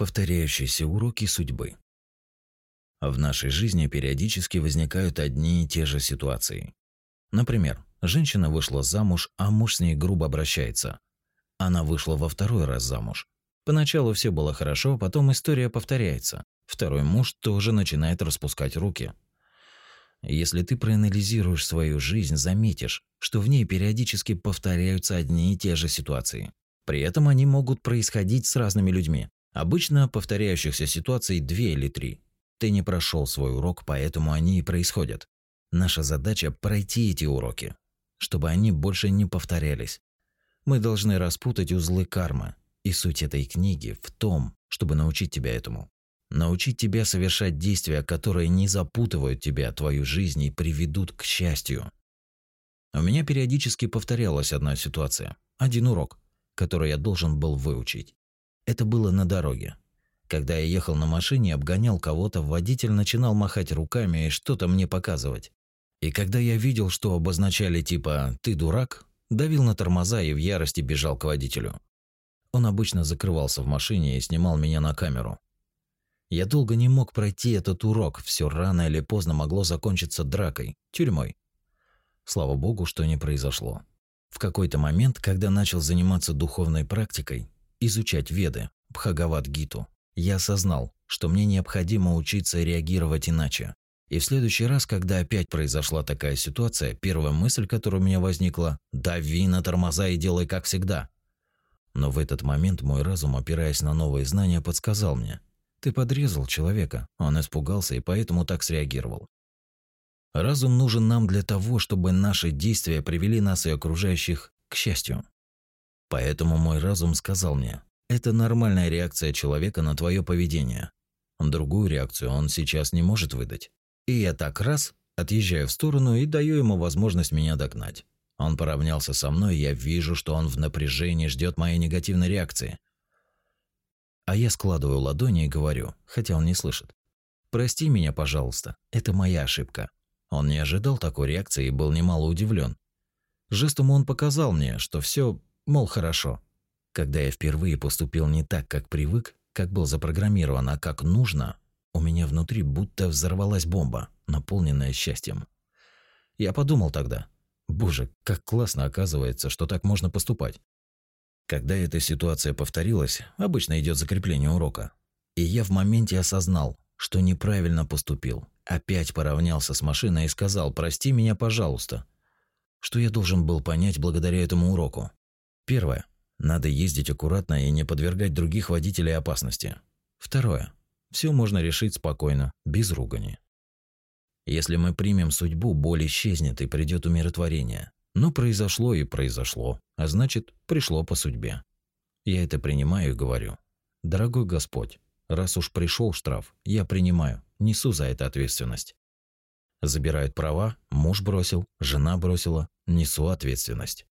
Повторяющиеся уроки судьбы. В нашей жизни периодически возникают одни и те же ситуации. Например, женщина вышла замуж, а муж с ней грубо обращается. Она вышла во второй раз замуж. Поначалу все было хорошо, потом история повторяется. Второй муж тоже начинает распускать руки. Если ты проанализируешь свою жизнь, заметишь, что в ней периодически повторяются одни и те же ситуации. При этом они могут происходить с разными людьми. Обычно повторяющихся ситуаций две или три. Ты не прошел свой урок, поэтому они и происходят. Наша задача – пройти эти уроки, чтобы они больше не повторялись. Мы должны распутать узлы кармы, и суть этой книги в том, чтобы научить тебя этому. Научить тебя совершать действия, которые не запутывают тебя, твою жизнь и приведут к счастью. У меня периодически повторялась одна ситуация, один урок, который я должен был выучить. Это было на дороге. Когда я ехал на машине, обгонял кого-то, водитель начинал махать руками и что-то мне показывать. И когда я видел, что обозначали типа «ты дурак», давил на тормоза и в ярости бежал к водителю. Он обычно закрывался в машине и снимал меня на камеру. Я долго не мог пройти этот урок, все рано или поздно могло закончиться дракой, тюрьмой. Слава богу, что не произошло. В какой-то момент, когда начал заниматься духовной практикой, изучать Веды, Бхагават-гиту, я осознал, что мне необходимо учиться реагировать иначе. И в следующий раз, когда опять произошла такая ситуация, первая мысль, которая у меня возникла – дави на тормоза и делай как всегда. Но в этот момент мой разум, опираясь на новые знания, подсказал мне – ты подрезал человека, он испугался и поэтому так среагировал. Разум нужен нам для того, чтобы наши действия привели нас и окружающих к счастью. Поэтому мой разум сказал мне, это нормальная реакция человека на твое поведение. Другую реакцию он сейчас не может выдать. И я так раз отъезжаю в сторону и даю ему возможность меня догнать. Он поравнялся со мной, и я вижу, что он в напряжении ждет моей негативной реакции. А я складываю ладони и говорю, хотя он не слышит. «Прости меня, пожалуйста, это моя ошибка». Он не ожидал такой реакции и был немало удивлен. Жестом он показал мне, что все, мол, хорошо. Когда я впервые поступил не так, как привык, как был запрограммирован, а как нужно, у меня внутри будто взорвалась бомба, наполненная счастьем. Я подумал тогда, боже, как классно оказывается, что так можно поступать. Когда эта ситуация повторилась, обычно идет закрепление урока. И я в моменте осознал, что неправильно поступил. Опять поравнялся с машиной и сказал «Прости меня, пожалуйста». Что я должен был понять благодаря этому уроку? Первое. Надо ездить аккуратно и не подвергать других водителей опасности. Второе. Все можно решить спокойно, без ругани. Если мы примем судьбу, боль исчезнет и придет умиротворение. Но произошло и произошло, а значит, пришло по судьбе. Я это принимаю и говорю. Дорогой Господь, раз уж пришел штраф, я принимаю, несу за это ответственность. Забирают права, муж бросил, жена бросила, несу ответственность.